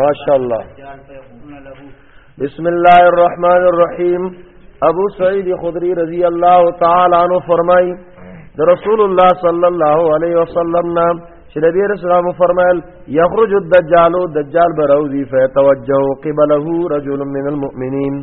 ماشاء الله بسم الله الرحمن الرحیم ابو سعید خدری رضی الله تعالی عنہ فرمای د رسول الله صلی الله علیه وسلم نام چې نبی رسول الله فرمایل یخرج الدجال دجال براوزی فتوجه قبله رجل من المؤمنین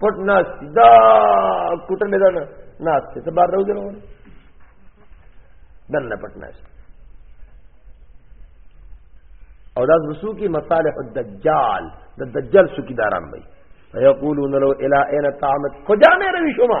پټ ناس دا کوټه نه ده ناس ته بار راوځي نو دنه پټ ناس او دا رسو کی مصالح الدجال د دجال سکیداران وي فیقولون لو الی اين تعمد خو جامې روي شوما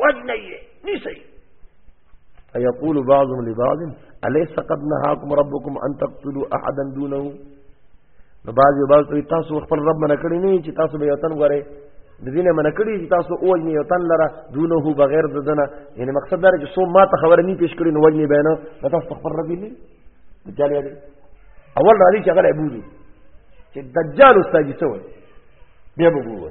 وجنئ نیسئ فيقول بعضهم لبعض اليس قد نهاكم ربكم ان تقتلوا احدا دونه نو بعض یو بعض تاسو خپل رب منه کړی نه چې تاسو به یوتن غره د دینه منه کړی چې تاسو او نه یوتن لره دونه بغیر د دنه یعنی مقصد دا چې سو ما ته خبر نه پیش کړی نو وجنی بینه تاسو خپل رب نه دجال یادی اول راځي چې هغه ابوزي چې دجال استاد څه وایي بیا به وګورو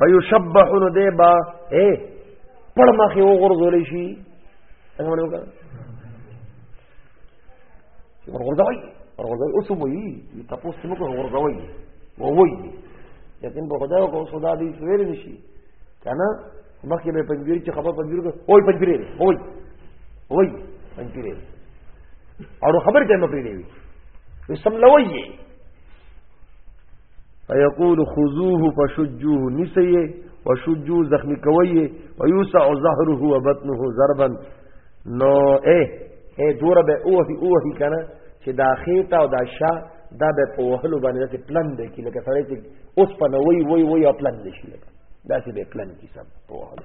فیشبح نو دی با اے پړ مخې وغورځول شي څنګه ونه وکړه ورغورځوي ورغورځوي اوس مو یي تاسو موږ ورغورځوي ووي لیکن په خدای او کو صدا دې سویر نشي کنه مخکې به پنځګری چې خبر پنځګری کو وای پنځګری وای وای پنځګری او خبر ته مې پریږدي وي سم لوي فیقول خذوه فشجوه نسیه وشجو زخمی کوي ويوسع ظهره وبطنه ضربا نو اے اے دور به اوه اوه کنه چې دا خېتا او دا شا دا به په وهلو باندې چې پلان دی کې لکه سره چې اوس په نوې وای وای او پلان دی شي لکه دا چې به پلان کې سم په وهلو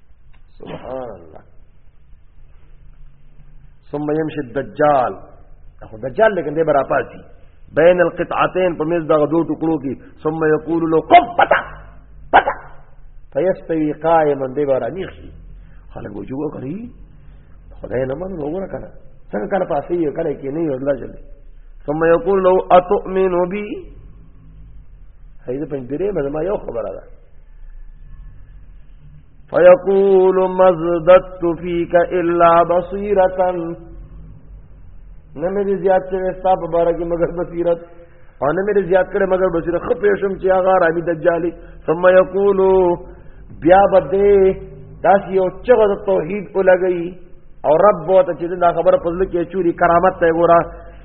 سبحان الله ثم يمشي الدجال اخو دجال لیکن دې برا پاسي بین القطعتين په مز دغه دوه ټکړو کې ثم يقول له قم پتا پتا فيستوي قائما دې برا نیخي خلک وجوه کوي خدای نه من وګوره کنه څنګه کله پاسي یو کله کې نه یو الله جل ثم يقول له اتؤمن بي هيدا پنځه درې ما یو خبره ده فیقول مزدت فیک الا بصیرتا نه مې زیات شوی ستا په باره کې مګر بصیرت او نه مې زیات کړې مګر بصیرت خو پېښم چې هغه رامي دجالي ثم یقول بیا بده داسې یو چغه توحید ولګي او رب وته چې دا خبره پزله کې چوری کرامت ته ګوره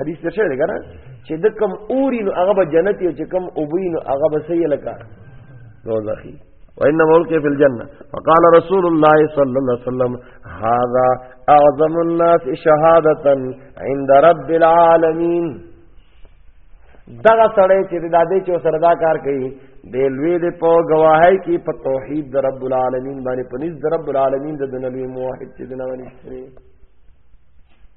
حدیث ته شوی کنه چې د کم اوري نو هغه به جنت یو چې کم اوبوي نو هغه به سي لکه دوزخي وان ملک فی الجنه فقال رسول الله صلی الله علیه وسلم هذا اعظم الناس شهادتا عند رب العالمین دغه سړی چې د دې چې سره دا کار کوي د لوی د په گواهی کې په توحید د رب العالمین باندې پنځ د رب العالمین د دنلوی موحد چې دنه ونی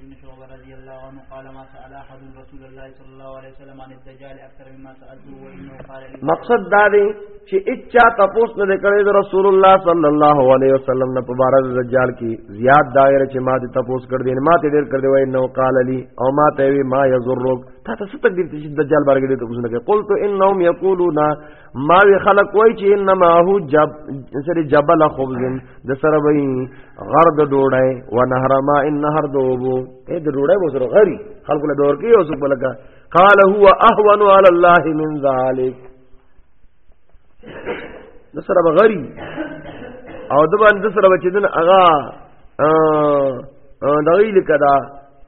بن شعبة رضي الله عنه قال ما سأل أحد رسول الله صلى الله عليه وسلم عن الدجال أكثر مما سألته وإنه قال لي مقصد دا دی چې اچا تپوس نه کړی د رسول الله صلی الله علیه وسلم نه په بار د دجال کې زیات دایره چې ما ته تپوس کړ دین ما ته ډیر کړ دی وای نو قال لي او ما ته وی ما یزرک تا ته ست دې چې دجال بارګې ته کوښښ نه کوي قلت انهم یقولون ما وی خلق وای چې انما هو جب سری جبل خبز د سره وای غر د ډوړای و نهر ما ان نهر دوبو اے د ډوړای و سره غری خلق له دور کې اوس په لګا قال هو اهون على الله من ذلك د سره غری او د باندې سره بچیدن اغا ا دغیل کدا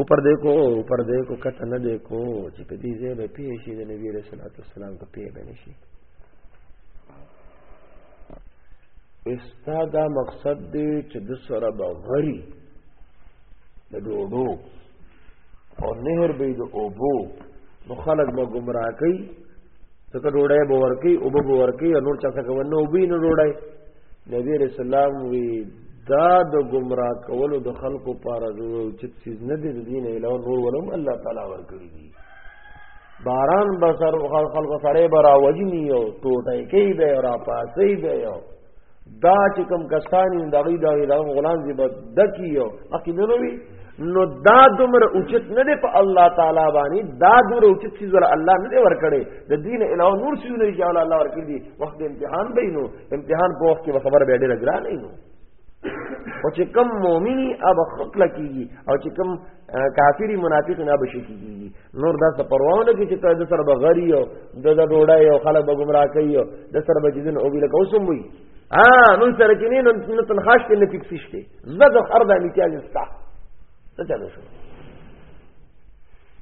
اوپر دیکھو اوپر دیکھو کته نه دیکھو چې په دې ځای به پیښ شي د نبی رسول الله والسلام کو پیښ نه شي استاد مقصد دی چې د سره به غری د ډوډو او نهر به د اوبو نو خلک به گمراه کوي ځکه ډوډۍ به ورکی او به ورکی نور چا څه کوي نو به نه ډوډۍ نبی رسول الله وی دا د گمراه کولو د خلکو لپاره یو چې چیز نه دی د دین علاوه نور ولوم الله تعالی ورکړي دي باران به سر خلکو سره برا وجنی او ټوټه کې به را پاسې به یو دا چې کوم کسانی دغې دغې غلام زیبد دکی یو اقیدنوي نو دا دومره اوچت نه دی په الله تعالی باندې دا دومره اوچت چیز ول الله نه دی ورکړي د دین علاوه نور څه نه دی الله ورکړي دي وخت امتحان به نو امتحان په وخت کې خبر به ډېر ګران نه نو او چې کم مؤمنی اب خپل کیږي او چې کم کافری منافق نه بشي کیږي نور دا څه پروا نه کوي چې ته د سر بغری او د ډوډۍ او خلک به گمراه کوي او د سر بجدن او بل کوسم وي ها نن سره کې نه نو تنخواش کې نه فکس شته زده هر د امتیاز استا څه چلو شو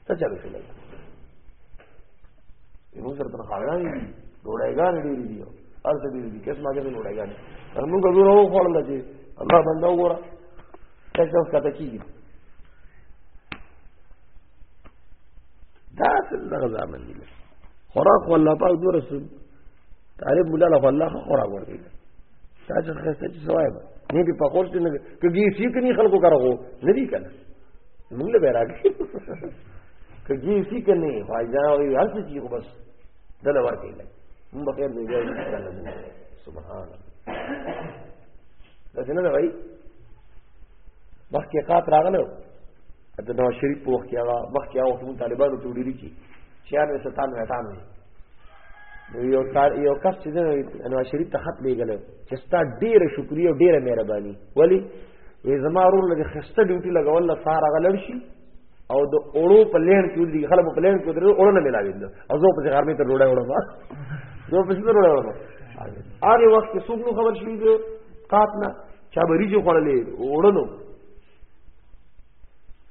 څه چلو شو یو سره تنخواړه دي ډوړایګان ډیر دي هر څه دي کیس ماګه دي ډوړایګان موږ زور وو خپل چې الله بنده وګوره څه څه کته کیږي دا څه دغه ځامن دي خوراک والله پاک دور رسول طالب مولا له الله خورا ورګي تاسو خسته چې سوای به نه دي په خور دې نه کګي سی کني خلکو کارو نه دي کنه موږ له بیراګي کګي سی کني فائدہ وي هر څه چی بس دل ورګي لګ موږ بخیر دی ځای سبحان الله دا څنګه دی وای مخکې قات راغلو د نواز شریف په وخت کې هغه مخکې هغه طالبانو ته ویلي چې 96 97 98 یو تار یو کس چې نو شریف ته خط لګل چې ستا ډیره شکریا او ډیره مهرباني ولی وې زما ورور لږ خسته ډیوټي لګول له سار غلړ شي او د اورو په لین کې ودی خلک په لین کې درو اورو نه ملاوي او زه په غرمه ته روړای وړم زه په څیر روړای وړم هغه وخت څوک نو خبر شوی دی قاتنا چا بریجو خړلې وړنو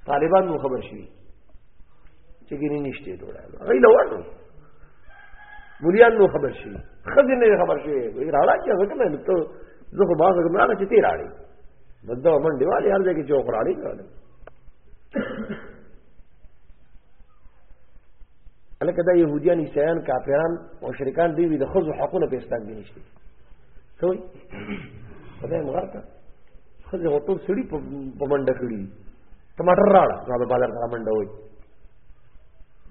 طالبان مو خبر شي چې ګینه نشته ډوړا غي لوړو مليان نو خبر شي خزینه خبر شي وی راړه چې ځکه نه ته زه خو باز کوم نه چې تیر اړي بده من دیوالې هر ځای کې چوک راړي کړل الکه دا يهوديان عيسایان کافران او شریکان دی وی د خزو حقونه په اسلام کې نشته سوي خدای مغرقه خزه غوتو سړي په منډه کړی ټماټر راړه را بازار ته منډه وای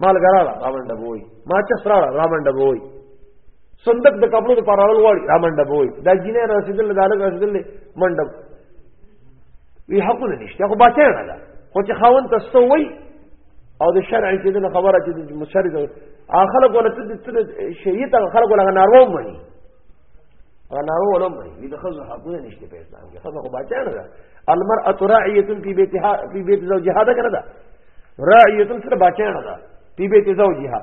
مال ګراړه را منډه وای ما چس راړه را منډه وای صندوق د کپلو د پارول وای را منډه وای دا جینه رسیدل دا لګ رسیدل منډه وی حقونه نشته خو باچا نه ده خو چې خاون تاسو وای او د شرع کې د خبره چې د مشرع اخلق ولا تد شریعت خلق ولا نارو مني نارو ولا مني د خزو حقونه نشته په اسلام کې خزو خو باچا نه ده المرأه راعيه في بيتها في بيت زوجها ده کنه ده راعيه سره باچا نه ده في بيت زوجها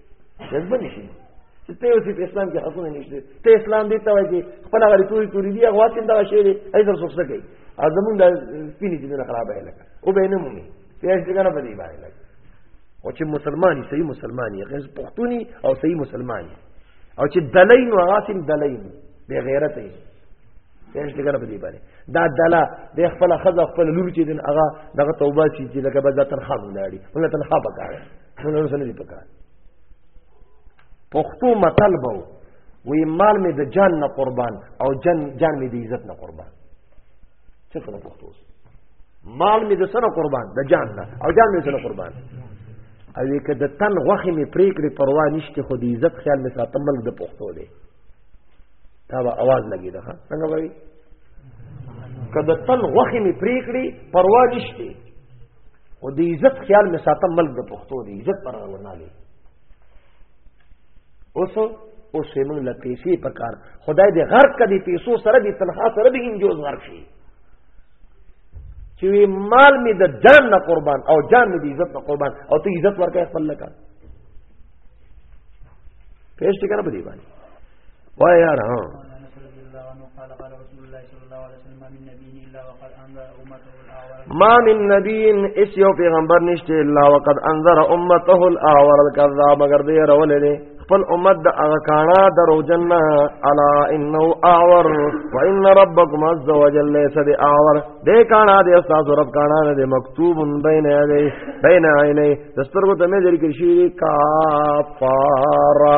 جذبه نشي چې ته اوسې په اسلام کې حقونه نشته ته اسلام دې ته وایي خپل غړي توري توري دي هغه څنګه دا شی دی ایزر سوچ نه کوي او زمونږ د سپینې دي نه خراب دی لکه او به نه مونږ ته هیڅ څنګه نه پدې باندې لکه او چې مسلمانې صحیح مسلمانې غیر پښتوني او صحیح مسلمانې او چې دلین او غاسم دلین به غیرت یې پېښ لګره په دې باندې دا دلا د خپل خزه خپل لور چې دین هغه دغه توبه چې لکه به ځاتن خام لاړي موږ تنخوا پکاره نور سره دې پکار پښتو متل بو وی مال می د جان نه قربان او جن جان می د عزت نه قربان څه کړو پښتو مال می د سره قربان د جان نه او جان می سره قربان او که د تن غوخه می پریکړې پروا نشته خو د عزت خیال می ساتم ملک د پښتو دی دا به आवाज لګی ده څنګه وایي کله تن غوخه می پریکړي پروا نشته او د عزت خیال مې ساتم ملک د پښتو دی عزت پر ورنالي اوس اوس یې موږ له پیسې په کار خدای دې غرق کړي پیسو سره دې تنخوا سره دې انجوز غرق شي چې مال می د جان نه قربان او جان می د عزت نه قربان او ته عزت ورکې خپل لکه پېښ ټی کنه په دی باندې وای یار ها ما من نبی اس یو پیغمبر نشته الا وقد انذر امته الاور الكذاب مگر دی رولې دی خپل امت د هغه کاڼه درو جننه الا انه اعور وان ربكم عز وجل ليس باعور دې کاڼه دې استاد رب کاڼه دې مکتوب بین عینی بین عینی دسترګو ته مې ذکر شي کافارا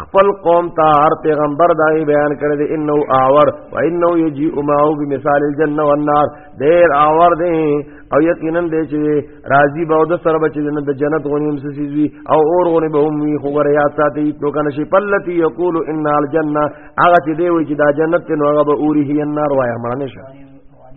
خپل قوم ته هر پیغمبر دای بیان کړی دی انه اور و انه یجی اماو بمثال الجنه والنار دیر اور دی او یقینا دی چې راضی به د سر بچ جنت د جنت غونی هم سیزوی او اور غونی به هم وی خو غره یا ساتي تو کنه شی پلتی یقول ان الجنه هغه چې دی وی چې دا جنت نو هغه به اوری هی النار وای مړنه شه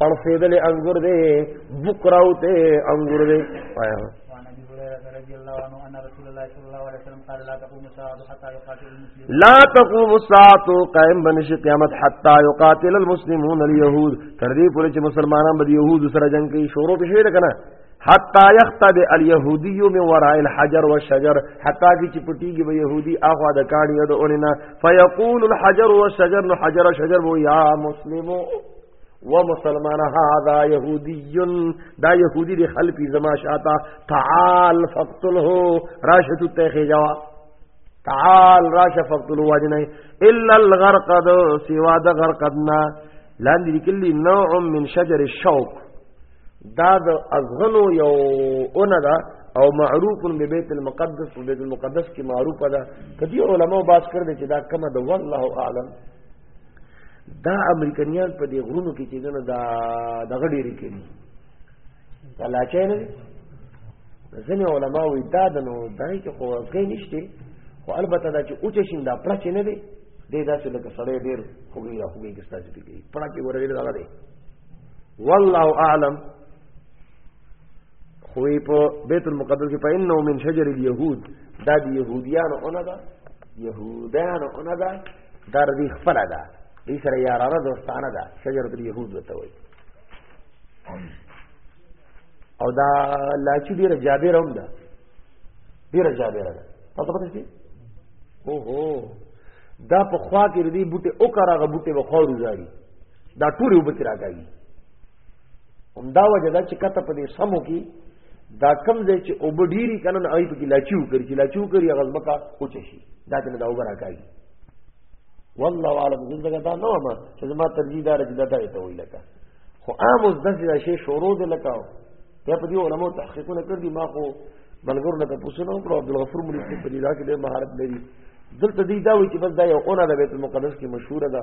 پړسېدلې انګور دی بکراوته انګور دی وایا لا تقوم الساعه قائم بنش قیامت حتا يقاتل المسلمون اليهود تر دې پورې چې مسلمانان به يهود سره جنگ کوي شروع به شي کنه حتا یختب الیهودی من وراء الحجر والشجر حتا کی چې پټیږي به يهودي اخوا د کاڼي د اونینا فیقول الحجر والشجر نو حجر شجر وو یا مسلمو و مسلمان هذا يهودي دا يهودي دی خلق زما شاته تعال فقتله راشد ته خجوا تعال راش فقتله واجنه الا الغرقد سوا د غرقدنا لاندې لیکلي نوع من شجر الشوق دا د ازغنو یو اونه ده او معروف به بیت المقدس بیت المقدس کې معروفه ده کدی علماء باز کړل چې دا کمه ده والله اعلم دا امریکایان په دې غرونو کې چې دنه دا دغه ډېری کوي دا لاچې نه ځنې علما وي دا د نو دای کې خو ځای نشته خو البته دا چې اوچ شین دا پړچ نه دی دې دا چې لکه سړی ډېر خوږی را خوږی کې ستاسو کې پړچ ورغلی دا دی والله اعلم خو په بیت المقدس کې پاینه من شجر اليهود دا د يهوديان اونګه يهودان اونګه دا ردی خپل ده دې سره یارانه دوستانه ده شجرۃ الیهود وته وایي او دا لاچی ډیر جابر هم ده ډیر جابر ده تاسو پته شئ او هو دا په خوا کې ردی بوټي او کرا غ بوټي وخورو زاري دا ټول وبتراګي همدا وجه دا چې کته په دې سمو کې دا کم ځای چې او ډیری کنن آی په کې لاچیو کړي چې لاچیو کړي غزبه کا اوچ شي دا ته دا وګرا کوي والله عالم زندګا دا نو ما چې ما ترجیح دار چې دا ته وی لکه خو عام اوس دغه شی شروع دې لکه ته په دې علماء تحقیقونه کړ دي ما خو بلګور لکه پوښتنه وکړه عبد الغفور مولوی په دې دا کې مهارت لري دلته دې دا وی چې بس دا یو اونه د بیت المقدس کې مشهور ده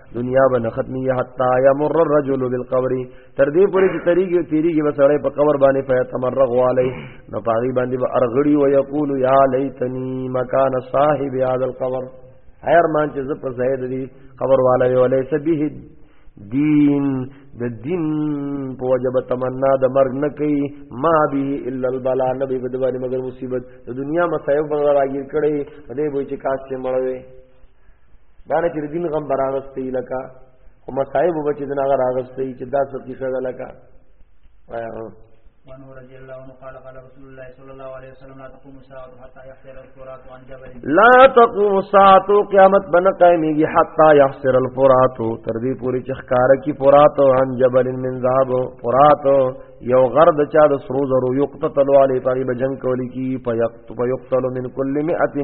دنیا به ختمي حتا يمر الرجل بالقبر تر دې پورې چې تریږي تیریږي وسړی په قبر باندې فیا تمرغ والی نو پاغي باندې به ارغړي او یقول یا لیتنی مکان صاحب هذا القبر هر مان چې زپ زید دی قبر والا وی ولې سبه دین د دین په وجب تمنا د مرګ نه کوي ما به الا البلا نبی بدوانی مگر مصیبت د دنیا مصائب بغیر راګیر کړي دې به چې کاش چې مړوي دا نه چې دین غم براغستې لکه خو مصائب به چې دنا راغستې چې دا څه کیسه ده لکه وایا وانه رضی الله عنه قال قال رسول الله صلی الله علیه وسلم لا تقوم الساعه حتى يحسر الفرات عن جبل لا تقوم الساعه قیامت بن قائمږي حتى يحسر الفرات تر دې پوری چې ښکار کی فرات عن جبل من ذهب فرات یو غر د چا د سرو زرو یقتتل علی پاری بجنګ کولی کی فیقتل من کل مئه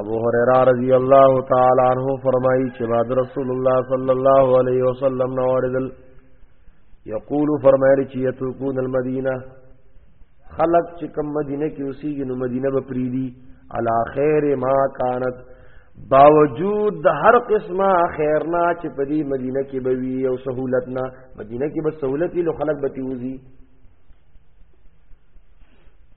ابو هريره رضی الله تعالی عنہ فرمایي چې بعد رسول الله صلی الله علیه وسلم نو اوریدل یقول فرمایلی چې یترکون المدینه خلق چې کوم مدینه کې اوسېږي نو مدینه به پریدي علا خیر ما کانت باوجود د هر قسمه خیرنا چې په دې مدینه کې به وي او سہولت نه مدینه کې به سہولت وي نو خلک به تیوزي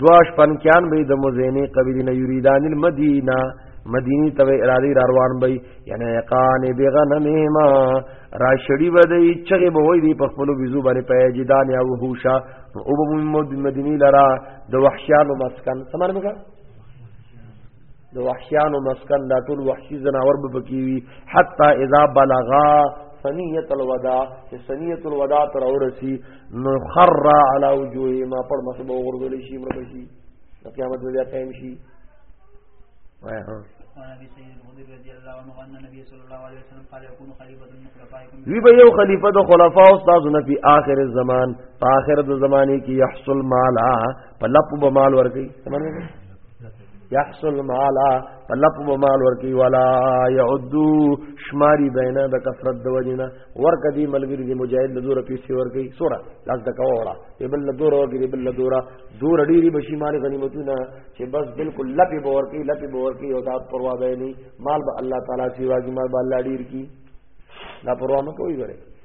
دواش پنکیان به د مزینه قبیلین یریدان المدینه مدینی ته ارادي روان بي یعنی قان بغنمهما را شړی ودی چغه به وای دی په خپل ویزو باندې پیجدان یا وحوشا او به مدینی لرا د وحشیانو مسکن سمانه مګر د وحشیانو مسکن دا ټول وحشي زناور به پکې وي حتا اذا بلغا سنیت الوداع چې سنیت الوداع تر اورسی نو خر علی وجوه ما پر مخ به ورغول شي مړ شي د قیامت بیا قائم شي وای ها وی به یو خلیفہ د خلفاء استاد نه په آخر الزمان په آخر د زمانه کې يحصل مالا په لپ به مال ورګي سمجھ یحصل مالا طلب مال ورکی ولا یعدو شماری بینا د کثرت د وجنا ور کدی ملګری دی مجاهد د دور پیسې ورکی سورا لاس د کوړه دی بل دور ورکی دی بل دورا دور ډیری بشی مال غنیمتونه چې بس بالکل لپی باور کی لپی باور کی او دا پروا به نه مال به الله تعالی سی واګی مال به الله ډیر کی دا پروا نه کوي غره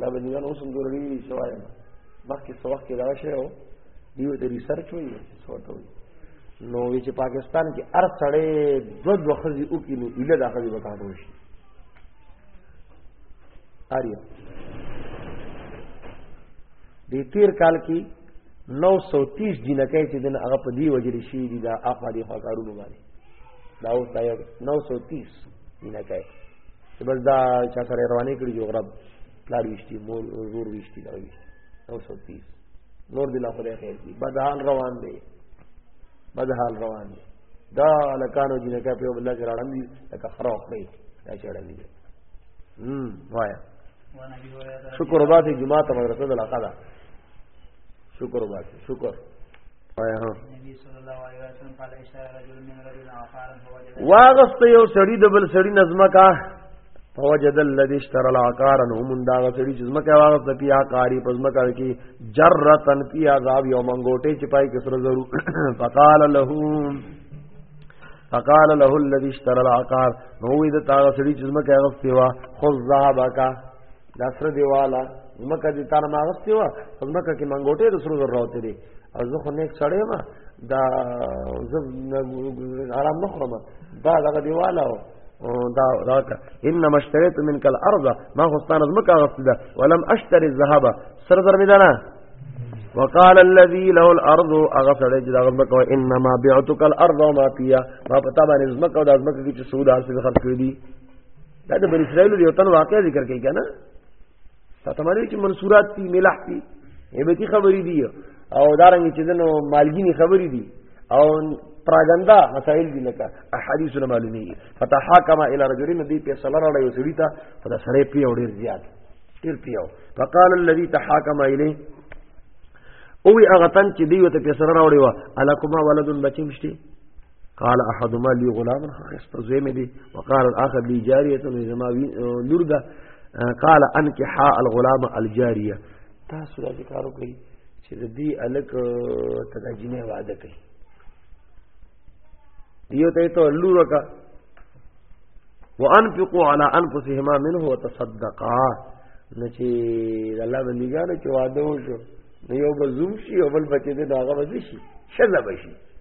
دا به نیان اوس هم ضروري دي چې وایم مخکې څه وخت کې دا شی و دیو ته ریسرچ وایي څه ورته وایي نو وی چې پاکستان کې هر سړی دو دو خزي او کې نو اله د خزي وکړ شي اړیا د تیر کال کې 930 جنکې چې دن هغه په دی وجری شي دي دا اخوا دی خوا کارونه باندې دا اوس دا 930 مینه کوي چې بس دا چا سره روانې کړی یو غرب پلار وشتي مور زور وشتي دا وشتي 930 نور دلا خدای خیر دی بدحال روان دی بدحال روان دی دا لکانو جنہ کا په بل کې راړم دي لکه خراب کړی دا چړم دي هم وایا شکر وباسي جمعه ته مدرسه د لقدا شکر وباسي شکر واغست یو سړی د بل سړی نظمکا فوجد الذي اشترى العقار هم دا سړي چې زمکه واغ د پیا کاری پس مکه کی جرتن پی عذاب یوم انګوټه چې پای کې سره ضرور فقال له فقال له الذي اشترى العقار نو وی د تا سړي چې زمکه واغ سیوا خذ ذهبک دا سره دیواله زمکه دې تار ما واغ سیوا زمکه کې منګوټه د سره ضرورت دی او زه خو نیک سړی ما دا زه آرام نه خورم دا دغه دیواله دا دا انما اشتريت منك الارض ما خستان از مکه غسده ولم اشتري الذهب سر در میدانا وقال الذي له الارض اغفر جدا غمك وانما بعتك الارض وما فيها ما پتا باندې زمکه او د زمکه کې څه سود حاصل خرڅ کړی دا د بنی اسرائیل یو تن واقعي ذکر کوي کنه تا ته معنی چې منصورات دي ملح دي هیبتی خبرې دي او دارنګ چې دنو مالګینی خبرې دي او پراګندا مسائل دي لکه احادیث نه معلومي فتحاکم الى رجل نبی په صلی الله علیه وسلم ته فدا سره پی او ډیر زیات ډیر پی او فقال الذي تحاکم الیه او هغه تن چې دی وته په سره راوړی و الکما ولدن بچی مشتي قال احدما لي غلام خسته زوی مې دي وقال الاخر لي جاريه زما لور ده قال انکحا الغلام الجاریه تاسو دا کارو کوي چې د دې الک تدجنه وعده کوي دیو ته ته لور کا وانفقوا على انفسهما منه وتصدقا نو چې الله باندې ګانو چې وعده وشو نو یو بل زوم شي او بل بچی دې داغه وځي شي شذ بشي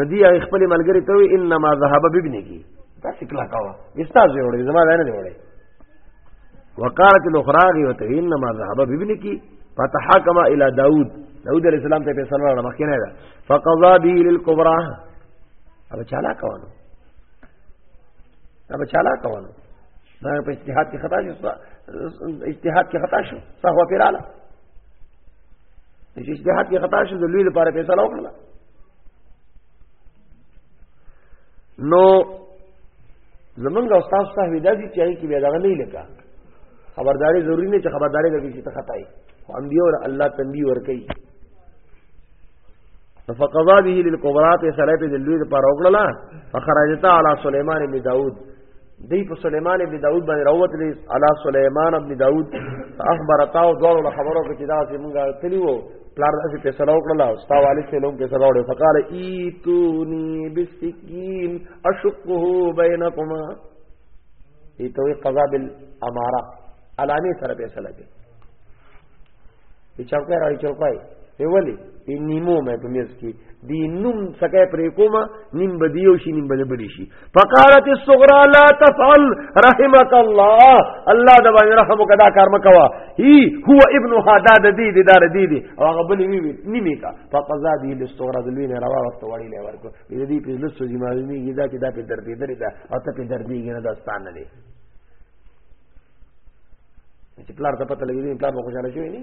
ندی هغه خپل ملګری ته وی انما ذهب بابنه دا سکلا کاوه استاد جوړې زما نه جوړې وقالت الاخرى غيوت انما ذهب بابنه فتحكم الى داوود داوود عليه السلام ته فیصله راړه مخکې نه ده فقضى به للكبرى ابا چالا کوانو ابا چالا کوانو دا په اجتهاد کې خطا شو اجتهاد کې خطا شو صحوه پیراله چې اجتهاد کې خطا شو د لوی لپاره فیصله وکړه نو زمونږ استاد ته ودا دي چې کې بیا دغه نه لګا خبرداري ضروری نه چې خبرداري کوي چې ته خطا یې خو انبیو ور الله تنبیه ور کوي فقضا به للكبرات صلاه ذلوی پر اوغلا فخرجتا علی سليمان بن داود دی په سليمان ابن داود باندې راوت لري علا سليمان ابن داود اخبر تاو دوه له خبرو کې چې دا چې مونږه تلی وو پلار داسې فیصله وکړه او ستا والد څه لوم فیصله وکړه فقال ایتونی بالسکین اشقه بینکما ایتوی قضا بالاماره علامه سره فیصله کوي په چوکۍ راوي چوکۍ په ولي په نیمو مې په میز کې دی نوم سکه پرې کومه نیم بدیو شي نیم بل بلی شي فقالت الصغرى لا تفعل رحمك الله الله د باندې رحم وکدا کار مکوا هی هو ابن هدا د دې د دار دې دې او هغه بلی وی نیمه کا فقزا دې الصغرى د لوی نه روا وخت وړي لې ورکو دې دې په لسو جمعې دا چې دا په درد دې درې دا او ته په درد دې نه داستان نه چې پلار ته پته لګېږي پلار به خوشاله شوی نه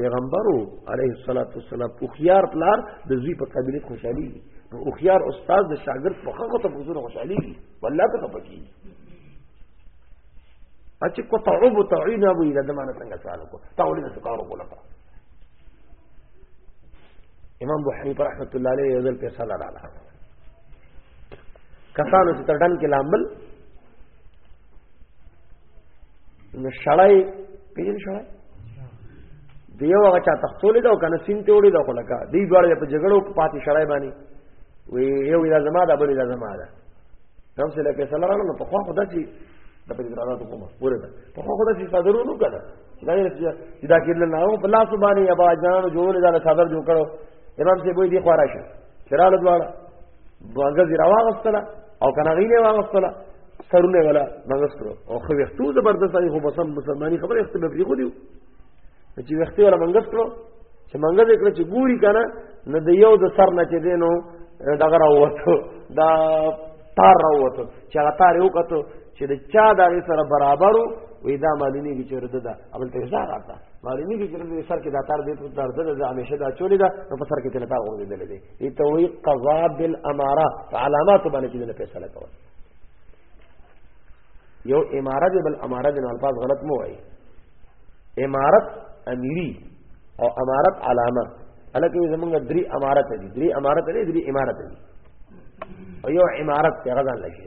پیغمبرو علیه الصلاۃ والسلام او خيار پلار د زوی په قابلیت خوشحالي نو او خيار استاد د شاګرد په خغه ته بزر خوشحالي والله ته پکی اچې کو تعوب تعین ابو اله دمانه څنګه سوال کو تاولې څه کارو کوله امام ابو حنیفه رحمۃ اللہ علیہ یو ځل پیسې لاله کسانو چې تر ډن کې لامل نو شړای پیژن شړای دیو هغه چا تختولې دا کنه سین ته وړي دا خو لکه دی دواړه په جګړو په پاتې شړای باندې وی یو دا زما دا بل دا زما دا هم څه لکه سره رانه په خو خدا چې د په دې راځو کوم پوره ده په خو خدا چې صدرو نو کړه دا یې چې دا کېدل نه او په لاس باندې ابا جان جوړ دا صدر جوړ کړو امام سي بوې دی خورا شي چرال دواړه ګوانګه زیرا واغستله او کنه غیله واغستله سرونه ولا مغسترو او خو وختو زبردست هغه بسم مسلمانی خبره وخت به بری خو دیو چې وختو ولا منګسترو چې منګه دې کړ چې ګوري کنه نه د یو د سر نه چې دینو دغه راوته دا تار راوته چې هغه تار یو کته چې د چا دا غي سره برابرو وې دا معلومی کی چرته ده اول ته ځا راته معلومی کی چرته سر کې دا تار دې ته درد ده همیشه دا چولې ده نو په سر کې تلتا اور دې دلې دې ته وې قضا بالاماره علامات باندې چې نه فیصله کوي یو اماره دې بل اماره دې الفاظ غلط مو وایي امارت امیری او امارت علامه الکه زمونږ درې امارت دي درې امارت دي درې امارت دي او یو امارت څنګه ځان لګي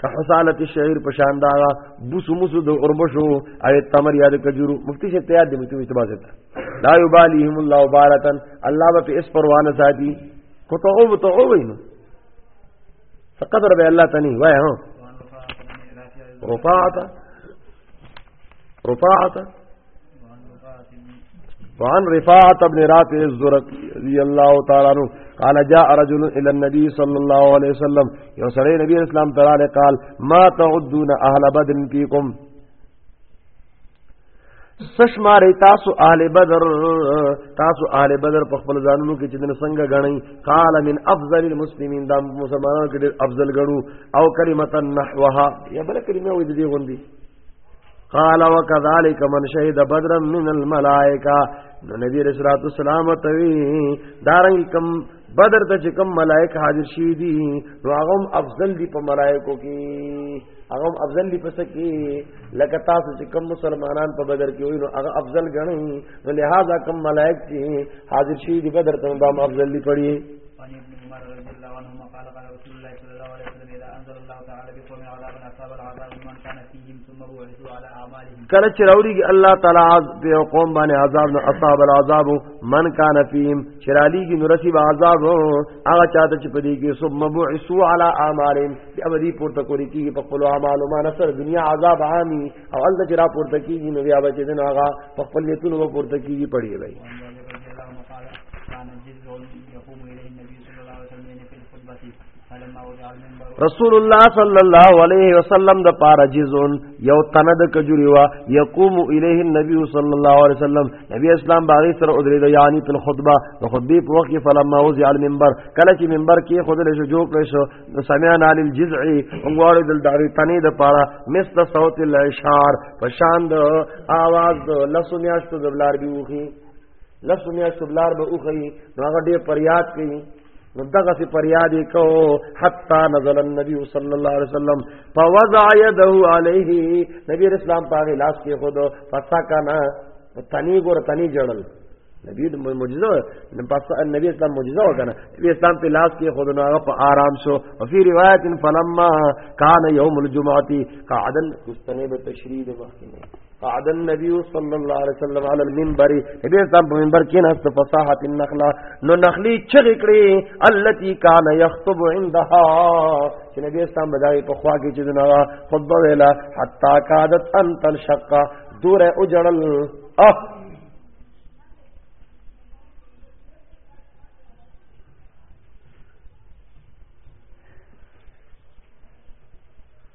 که حسالت الشعير په شان دا بوسو موسو د اوربشو او تمر یاد کجورو مفتی شه تیار دی مفتی اتباع زتا لا یبالیهم الله بارتن الله به اس پروانه ساتي کوته او بته او وینو فقدر به الله تنی وای هو رفعت رفاعت وعن رفاعت ابن رافع الزرقي رضي الله تعالى عنه قال جاء رجل الى النبي صلى الله عليه وسلم يا سري نبي الاسلام تعالى قال ما تعدون اهل بدر فيكم سشمار تاسو اهل بدر تاسو اهل بدر په خپل ځانونو کې چې د څنګه غنئ قال من افضل المسلمين دا مسلمانانو کې افضل غړو او کلمتا نحوها یا بل کلمه وې دې غوندي قال وكذلك من شهد بدرا من الملائکه نو نبی رسول الله والسلام توی دارنګ کم بدر ته چې کم ملائک حاضر شي دي نو هغه افضل دي په ملائکو کې هغه افضل دي پس کې لکه تاسو چې کم مسلمانان په بدر کې وي نو هغه افضل غني نو لہذا کم ملائک چې حاضر شي دي بدر ته هم افضل دي پړي کله چې راوړي الله تعالی عز په قوم باندې عذاب نو اصحاب العذاب من کان فیم شرالیږي نو رسی عذاب هغه چاته چې پدې کې سب مبعثو علی اعمالهم بیا به دې پورته کوي کېږي په خپل اعمالو باندې سر دنیا عذاب عامي او الله چې را پورته کېږي نو بیا به چې نو هغه په خپل یتونو پورته کېږي پړي وي رسول الله صلی الله علیه وسلم د پاره جزون یو تنه د کجوري وا یقوم الیه النبی صلی الله علیه وسلم نبی اسلام باغی سره ادری د یعنی په خطبه د خطبه په وخت کې فلما وضع المنبر کله چې منبر کې خود له جو کړ شو سمعان علی الجزع انګوار د داری تنه د پاره مثل صوت الاشار پشان د आवाज د لسو میاشتو د بلار بیوخي لس میاشتو بلار به وخی نو هغه ډېر پریاد کوي نو دغه سی پریاد کو حتا نزل النبي صلی الله علیه وسلم فوضع يده عليه نبی اسلام پاک لاس کې خود فسکنا تنی ګور تنی جړل نبی د معجزه نه پس نبی اسلام معجزه وکنه نبی اسلام په لاس کې خود نو هغه په آرام شو او فی روایت فلما کان یوم الجمعه قعدن کستنه به تشریح مخکنه قعد النبي صلى الله عليه وسلم على المنبر نبی صاحب په منبر کې نست فصاحت النخله نو نخلی چغې کړې التي كان يخطب عندها چې نبی صاحب بدای په خوا کې چې دنا خطبه ویلا حتا قعدت ان تنشق دور اجړل اه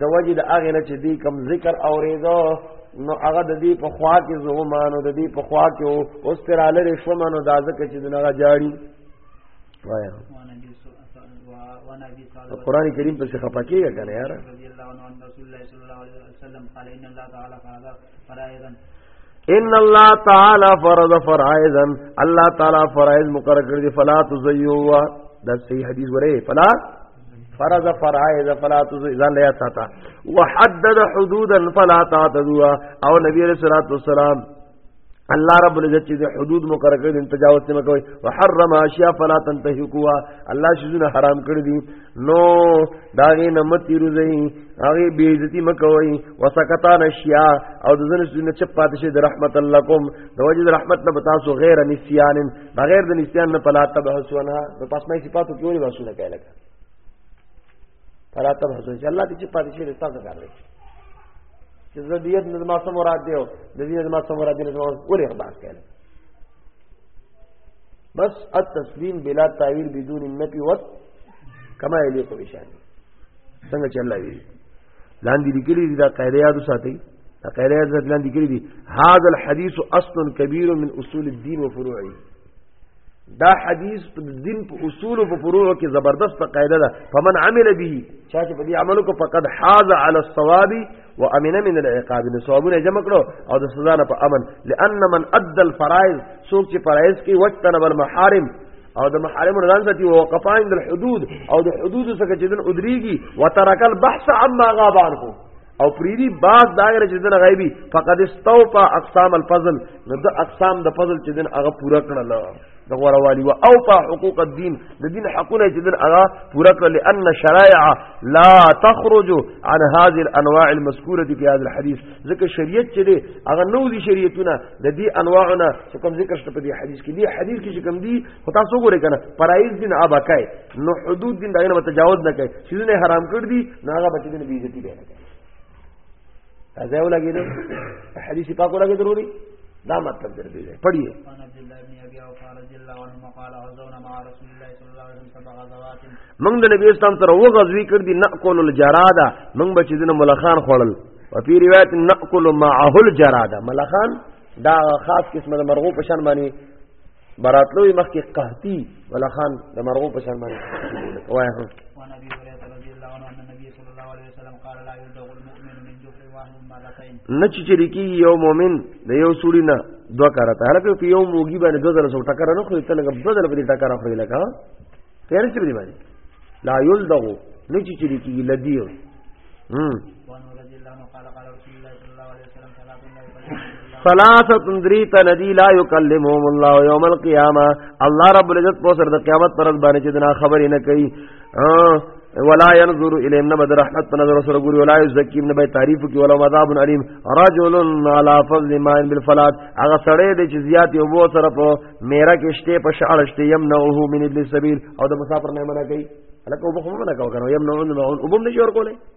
د وجه د هغه نه چې دی کم ذکر اورېدو نو هغه د دې په خوا کې زومانو د دې په خوا کې اوس تر لري شومانو دا ځکه چې دغه جاړي وایا قرآن کریم په څخه پکې کنه یار ان الله تعالی فرض فرائضا الله تعالی فرائض مقرر کړی فلا تزیوا دا صحیح حدیث وره فلا فرض فرائض فلا تزال لا تاتا وحدد حدودا فلا تعتدوا او نبی علیہ الصلوۃ والسلام الله رب العزت چې حدود مقرر کړی دي تجاوز نه کوي وحرم اشیاء فلا تنتهکوا الله شذونه حرام کړی دي نو داغه نه متی روزي هغه بی عزتی مکوي وسکتان اشیاء او د زنه چې پاتشه د رحمت الله کوم د وجه رحمت نه بتاسو غیر نسیان بغیر د نسیان نه پلا تبحثو نه نو پس مې صفاتو کې ولې واسو نه کوي لکه پلا تبحثو چې الله دې چې پاتې شي رستا څه کار دی چې زدیت نه ما سم مراد دی او د دې نه ما سم مراد دی نو ولې خبر کوي بس التسلیم بلا تعویل بدون النفی و کما یلیق بشان څنګه چې الله ویلي لاندې لیکلي دي دا قاعده یاد ساتي دا قاعده یاد ساتي لاندې لیکلي دي هاذا الحديث اصل كبير من اصول الدين وفروعه دا حدیث په دین په اصول او په فروع کې زبردست قاعده ده فمن عمل به چا چې په دې عملو کو فقد حاز على الصواب وامن من العقاب نو ثوابونه جمع کړو او د سزا نه په امن لئن من ادى الفرائض څوک چې فرائض کې وقت نه بل محارم او د محارم رضان ساتي او قفان د حدود او د حدود څخه چې دن ادريږي وترک البحث عما غاب عنه او پریری باز دا غره چې دن غایبی فقد استوفى اقسام الفضل نو د اقسام د فضل چې دن هغه پورا کړل د غوروالي او اوفا حقوق الدين د دین حقونه چې دن هغه پورا کړل لئن شرائع لا تخرج عن هذه الانواع المذكوره في هذا الحديث ځکه شریعت چې دی هغه نو دي شریعتونه د دې انواعونه چې کوم ذکر شته په دې حدیث کې دې حدیث کې چې کوم دي خو تاسو وګورئ کنه پرایز دین آبا کوي نو حدود دین دغه نه تجاوز نه کوي چې نه حرام کړ دي نه هغه بچی دین بی عزتی به نه کوي ازه ولګي نو حدیث پاک ولګي ضروري دا مطلب درته دی پڑھیے موږ د نبی اسلام سره وغزوی کړ دي ناکول الجراده موږ بچی دین ملخان خوړل او په روایت ناکل معه الجراده ملخان دا خاص قسمه د مرغو په شان باندې براتلوې مخکې قحطي ملخان د مرغو په شان باندې وایي هو نه چې چریکی یو مؤمن د یو سوري نه دوه کار ته هرکه په یو موګي باندې دوه ځله سو ټکر نه خو ته لګ دوه ځله په دې ټکر خو لګ ها پیر چې دی باندې لا یلدغو نه چې چریکی لدیو هم ثلاثه دري تندي لا يكلمهم الله يوم القيامه الله رب العزت په سر د قیامت پر ورځ باندې چې دنا خبرې نه کوي ولا ينظر اليهم نبد رحمت په نظر سره ګوري ولا يزكيم نه به تعریف کوي ولا عذاب الیم رجل على فضل ما بالفلات هغه سړی دی چې زیات یو وو سره په میرا کې شته په شاړه شته يمنعه من السبيل او د مسافر نه منع کوي لکه وبخمه نه کوي کنه يمنعون معون وبم نشور کوله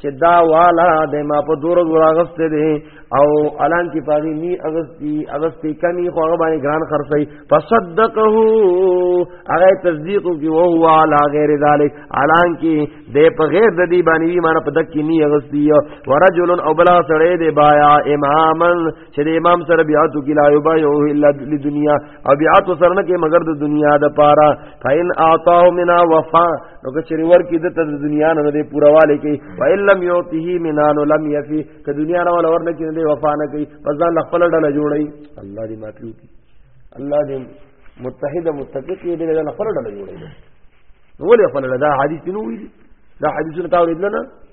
چې دا والا د ما په دور دور اغست دي او الان کې پاغي ني اغستي اغستي کمی خو هغه باندې ګران خرڅي فصدقه هغه تصدیق کی او هو علا غیر ذلک الان کې د په غیر د دې باندې ایمان په دک کې ني اغستي ورجل او بلا سړی دی بایا امامن چې د امام سره بیعتو کې لا یبایعوه الا لدنیا او بیعتو سره نه کې مگر د دنیا د پاره فین اعطاه منا وفا نو که چری ور کې د دنیا نه د پورواله کې فین لم یعطه منا نو لم یفی که دنیا نه ور نه کې د وفا نه کوي پس ځان خپل ډله جوړي الله دې ماتلو کی الله دې متحد متفق دې ډله خپل ډله جوړي نو ولې خپل ډله دا حدیث نو ویل دا حدیثونه تاویل نه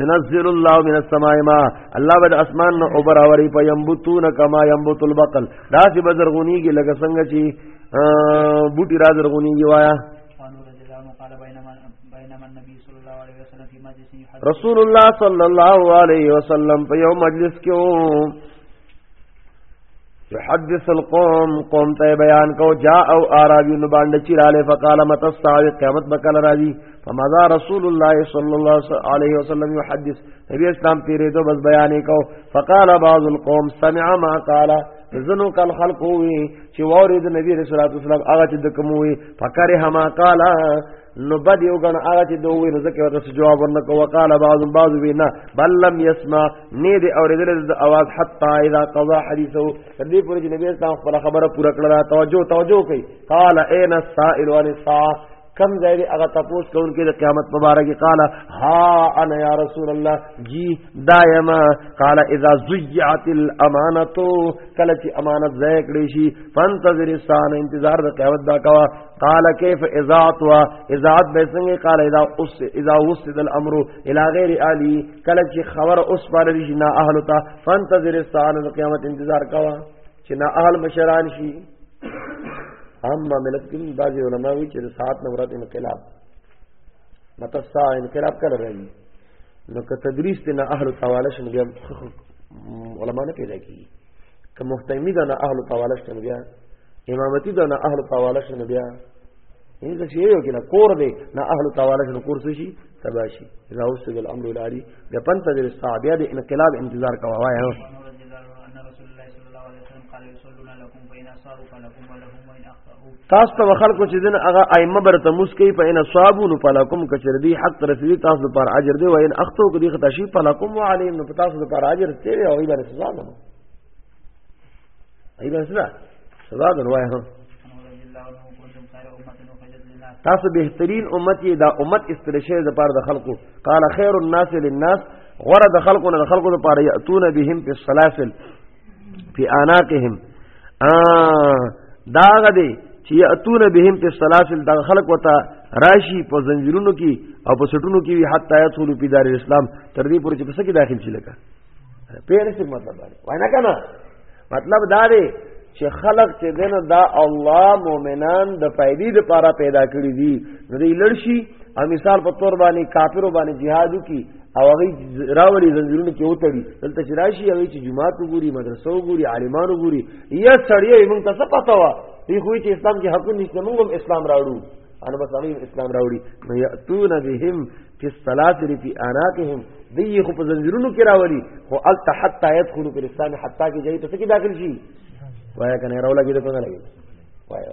ينزل الله من السماء ما الله بد اسمان نو عبر اوري په ينبتون كما ينبت البقل دا چې بزرغوني کې لکه څنګه چې بوټي را زرغوني کې وایا رسول الله صلی الله علیه وسلم په یو مجلس کې يحدث القوم قوم ته بیان کو جاء او اعرابي نو باندې چې رااله فقال مت الساعه قیامت بکل راځي فماذا رسول الله صلى الله عليه وسلم يحدث نبی اسلام تیرې دو بس بیان کو فقال بعض القوم سمع ما قال زنو کل خلق وي چې ووري د نبی رسول الله صلی الله علیه وسلم هغه چې د کوم وي فکر هما قال نو بد یو غن هغه چې دوی ویني ځکه ورته جواب ورنکو وقاله بعض بعض وینا بل لم يسمع نه دی اوریدل د اواز حتا اذا قضا حدیثه دې پورې چې نبی اسلام خپل خبره پوره کړه توجه توجه کوي قال اين السائل عن الساعه کم ځای دی هغه تاسو کون کې د قیامت مبارک قال ها انا یا رسول الله جی دایما قال اذا ضيعت الامانه کله چې امانت ځای کړی شي فانتظر الساعه انتظار د قیامت دا کوا قال كيف اذاعت وا اذاعت به څنګه قال اذا اس اذا وسد الامر الى غير علي کله چې خبر اوس باندې شي نه اهل ته فانتظر الساعه القيامت انتظار کوا چې نه اهل مشران شي عام معاملات کې بعض علماء وی چې ساعت نه مراد انقلاب مطلب سا انقلاب کله راځي نو که تدریس ته نه اهل تعالی شنو بیا علماء نه پیدا کیږي که محتمی دا نه اهل پواله شته نو بیا امامتی دا نه اهل پواله شته نو بیا یعنی څه شی یو کنه کور دی نه اهل پواله شته کور څه شي تباشي اذا وصل الامر العلی بیا پنځ د استعاب بیا د انقلاب انتظار کوه وای هو تاسو ته خلکو چې دین هغه ائمه برته مسکی په ان صابو نو پلاکم کچر دی حق رسیدي تاسو لپاره اجر دی وین اختو کو دی خطا شی پلاکم وعلیم نو تاسو لپاره اجر ته او ای بر سزا ده ای بر سزا سزا ده وای هو تاسو بهترین امت یې دا امت استرشه د پاره د خلکو قال خیر الناس للناس غره د خلکو نه د خلکو لپاره یاتون بهم په السلاسل فی اناقهم ا دا غدي چې اتون بهم په سلاسل دا خلق وتا راشي په زنجیرونو کې او په سټونو کې وی حتی یدخلوا فی دار الاسلام تر دې پورې چې پس کې داخل شي لکه پیره څه مطلب دی وای نه کنه مطلب دا دی چې خلق چې دنه دا الله مؤمنان د فائدې لپاره پیدا کړی دي نو دې لړشي او مثال په تور باندې کافرو باندې جهادو کی او هغه راولي زنجیرونه کې وتړي دلته چې راشي هغه چې جمعه وګوري مدرسه وګوري عالمان وګوري یا سړی موږ ته څه پتا و دی خو چې اسلام کې حق نشته موږ هم اسلام راوړو انا بس هغه اسلام راوړي نو یاتون بهم فی السلاسل فی اناقهم دی خو په زنجیرونو کې راولي خو الت حتا يدخلوا فی الاسلام حتا کې ځای ته څه کې داخل شي وایا کنه راولا کې ته نه لګي وایا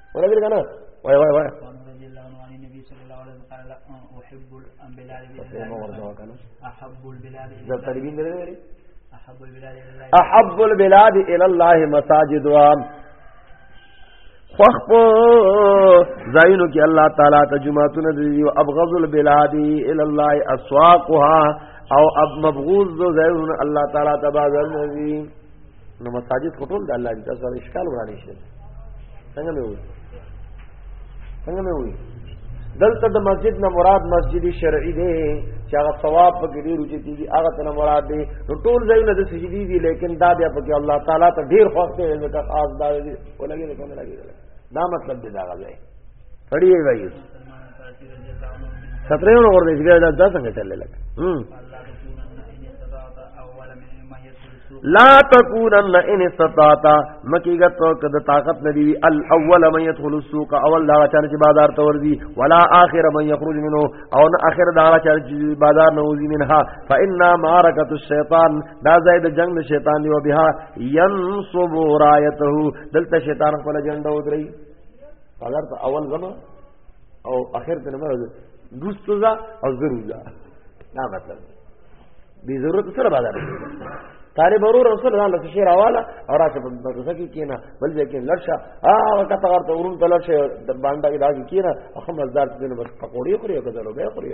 ولا دې کنه وای وای وای احب البلاد الى الله احب البلاد الى الله مساجد وام فخب زینو کې الله تعالی ته جمعتون دی او ابغض البلاد الى الله اسواقها او اب مبغوض زینو الله تعالی تبارک و تعالی نو مساجد خو ټول د الله دي تاسو باندې اشکال وړاندې شي څنګه مې وایي څنګه مې وایي دلته د مسجد نه مراد مسجد شرعي دی چې هغه ثواب پکې ډیر وجې کیږي هغه ته مراد دی نو ټول ځایونه د سجدي دي لیکن دا بیا پکې الله تعالی ته ډیر خوښ دی ځکه خاص دا دی ولګي دا کوم لګي دا مطلب دی دا غځي پڑھی ہے بھائی سترے اور دیکھ گیا دس څنګه چلے لگا لا تکونن ان استطاعت مکیګه تو کده طاقت ندی وی الاول من يدخل السوق اول دا چانه چې بازار ته ورځي ولا اخر من يخرج منه او نه اخر دا چانه چې بازار نه وځي منها فإنا معركه الشیطان دا زید جنگ شیطان دی او بها ينصب رايته دلته شیطان خپل جنډه ودري بازار ته اول زما او اخر ته نه دوستو ځا او ضرور ځا دا مطلب دی ضرورت سره بازار طالب ورور رسول الله لکه شی راواله او راشه په مدرسه کې کینا بل ځای کې لړشه ها وخت هغه ته ورون ته لړشه د باندې راځي کینا اخم مزدار دې نو بس پکوړې خوري او کزلو به خوري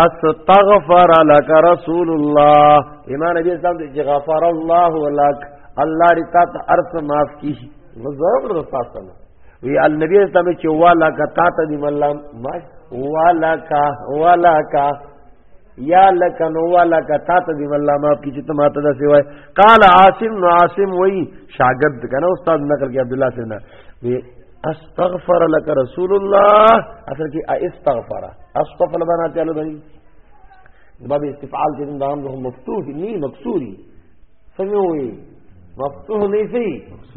استغفر لك رسول الله ایمان نبی اسلام دې غفر الله لك الله دې تاسو ارث معاف کی مزرب رسول الله وی النبی اسلام چې والا کا تا ته دې ملام ما والا کا والا کا یا لک نو والا کا تا ته دې ملام معاف کی چې ته ماته دا سیوای قال عاصم عاصم وی شاگرد کنه استاد نقل کې عبد الله سینا استغفر لك رسول الله اصل کې استغفر استغفر بنا چالو بني باب استفعال کې دا هم مفتوح ني مکسوري سموي مفتوح نه سي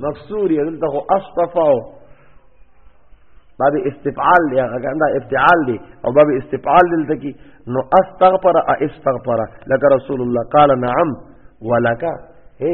مکسوري دلته استغفر باب استفعال دی هغه کنده افتعال دی او باب استفعال دلته کی نو استغفر استغفر لك رسول الله قال نعم ولك هي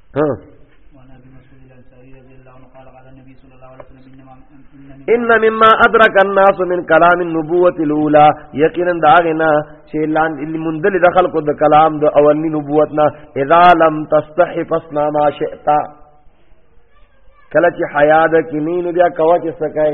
ان مما ادرك الناس من كلام النبوه الاولى یقینا دا غنا چې لان مندل د خلکو د کلام د اولنی نبوت نه اذا لم تستحي فصنا ما شئت کله چې حیا د کینې نو بیا کوا کې سکای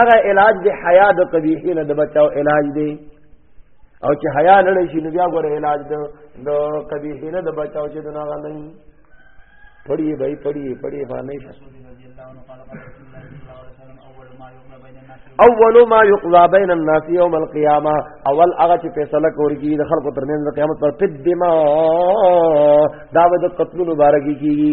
دغه علاج د حیا د قبیحې نه د بچاو علاج دی او چې حیا لړې شي نو بیا ګوره علاج د د قبیحې نه د بچاو چې دنا غلې پړی بھائی پړی پړی باندې اول ما یقضا بین الناس یوم القیامه اول هغه چې فیصله کوي کی د خلکو ترمنځ قیامت پر پد دما دا د قتل مبارکي کیږي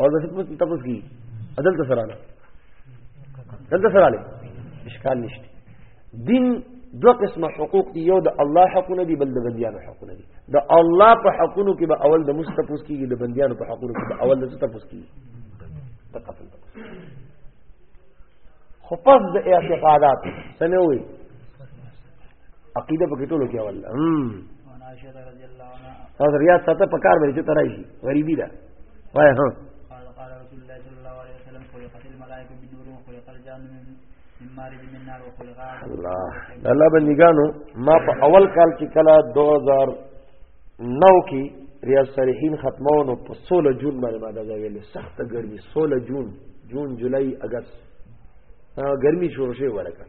او د څه تاسو کی عدل ته سره دلته سره لې اشکال نشته دین دو قسمه حقوق دی یو د الله حقونه دی بل د بندیانو حقونه دی د الله په حقونو کې به اول د مستفوس کیږي د بندیانو په حقونو کې به اول د مستفوس کیږي د قتل خو پس د اعتقادات سمې وي عقیده په کټولو کې اول هم او ریاض ساته په کار باندې ترای شي غریبی ده وای ها قال رسول الله صلی الله علیه وسلم خلقت الملائکه بدور وخلق الجان من الله الله بندګانو ما په اول کال کې کلا 2009 کې ریاض صالحین ختمو نو په 16 جون باندې ما دا ویل سخت ګرمي 16 جون جون جولای اگست ګرمي شروع شوه ورکه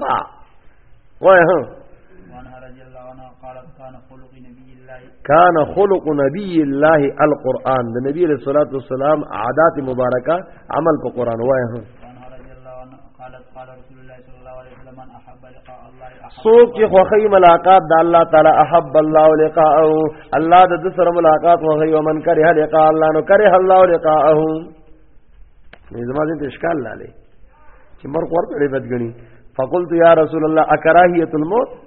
ها وای ها کان خلق نبی الله القرآن د نبی علیہ الصلوۃ والسلام عادات مبارکه عمل په قرآن وای ها سوک چې خوخی ملاقات د الله تعالی احب الله لقاءه الله د سره ملاقات خوخی ومن کرے لقاء الله نو کرے الله لقاءه زما دې اشکال لاله چې مرګ ورته ډېر بد غني فقلت یا رسول الله اکراهیت الموت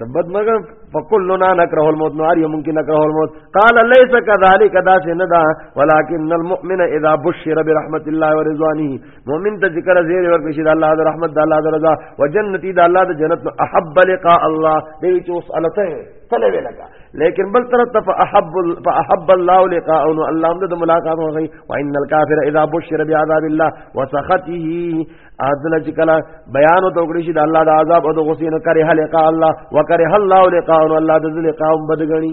د بد مګر فکلنا نکره الموت نو اړ ممکن نکره الموت قال ليس كذلك دا څنګه دا ولكن المؤمن اذا بشر برحمت الله ورضوانه مؤمن ته ذکر زیر ور بشیر الله د رحمت د الله د رضا وجنتی د الله د جنت احب لقاء الله دې چې اوس الته تله وی لگا لیکن بل طرف ته فاحب فاحب الله لقاء ان الله هم د ملاقات وغي وان الكافر اذا بشر بعذاب الله وسخطه اذل جکلا بیان تو کړی شي د الله د عذاب او د غصې نه کرے هل لقاء الله وکره الله لقاء ان الله د ذل قوم بدګنی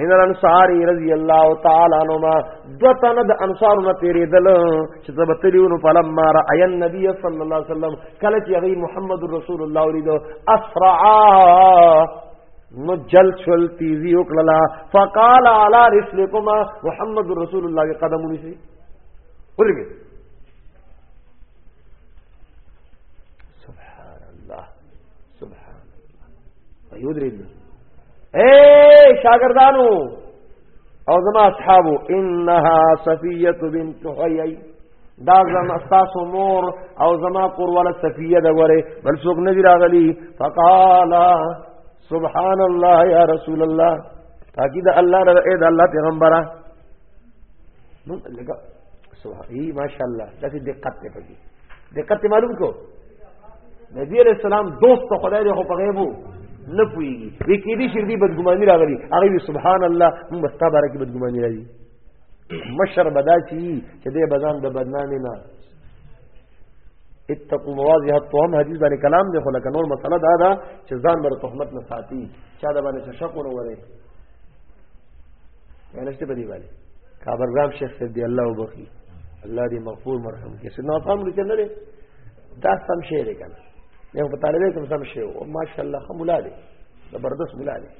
من الانصار رضی الله تعالی عنهما دوتنه د انصار نه تیرېدل چې تبتلیون فلما را عین نبی صلی الله علیه وسلم کله چې هغه محمد رسول الله ولید اسرعا نو جل چل تیزی وکړه فقال علی رسلکما محمد رسول الله قدم ونیسی ورګه سبحان الله یو درې اے شاګردانو او زما اصحابو انها صفیه بنت حیی دا زما تاسو مور او زما قرواله صفیه ده وره بل څوک نه راغلی فقال سبحان الله یا رسول الله تاکي دا الله رب اے دا الله پیغمبره نو لګا سبحان ماشاءالله داسې دقت ته پکې دقت ته معلوم کو نبی علیہ السلام دوست ته خدای دې خو په غیبو نه پويږي وی کې دي شردي بدګماني راغلي هغه سبحان الله موږ بستا بارے کې بدګماني راځي مشر بدا چی چې دې بزان د بدنامي نه اتقوا مواضح الطعام حدیث باندې کلام دی خو لکه نور مسله دا ده چې ځان بر تهمت نه ساتي چا د باندې شک ونه وره ورشته په دی باندې کابر رام شیخ صاحب دی الله وبخي الله دې مغفور مرحم کې سنو پام لري نه دا سم شعر کنه یو په طالبې کوم سم شعر او ماشاءالله خمولا دې زبردست مولا دې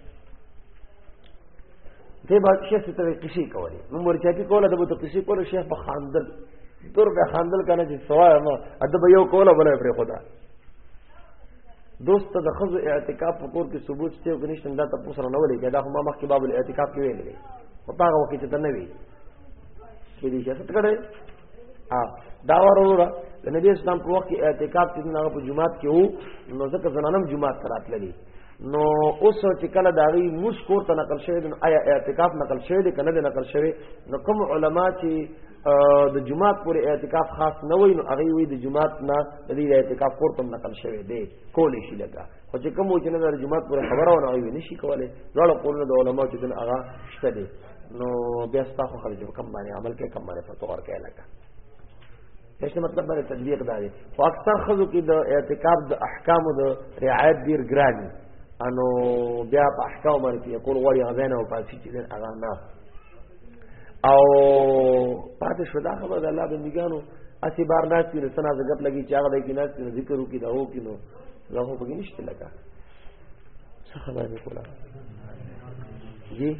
دې بعد شیخ ته قصې کولې نو ورچا کې کوله دغه ته قصې کوله شیخ په خاندل تر به خاندل کنه چې سوای ما ادب یو کوله بلې پر خدا دوست د خزو اعتکاف په کور کې ثبوت شته او کنيشته دا تاسو سره نه ولې کېدا خو ما مخکې باب الاعتکاف کې ویل دي او هغه وخت چې تنه وی کې دې شفت کړي ا دا وروره د نبی اسلام په وخت کې اعتکاف چې نه په جمعات کې وو نو ځکه زنانم جمعات ترات لري نو اوس چې کله داغي موس کور ته نقل شوی نو آیا اعتکاف نقل شوی دی کنه نقل شوی نو کوم علما چې د جمعات پورې اعتکاف خاص نه وای نو هغه وی د جمعات نه د دې اعتکاف پور تم نقل شوی دی کول شي لګا خو چې کوم چې نه د جمعات پورې خبره ونه وی نشي کولای ډول قولونه د علما چې دن هغه شته دي نو بیا تاسو خلک کوم باندې عمل کوي کوم باندې فتوا ورکړي لګا دغه مطلب باندې تطبیق داري خو اکثر خزو کې د اعتکاف د احکام د رعایت ډیر ګران انو بیا په احکام باندې کول غواړي غزنه او پاتې چې هغه نه او پاتې شو دا خبره د الله بندګانو اسی بار ناس نو سنا زګپ لګي چې هغه د کې ناس نو ذکر وکي دا هو کې نو دا هو پکې نشته لګا څه خبره دی کوله جی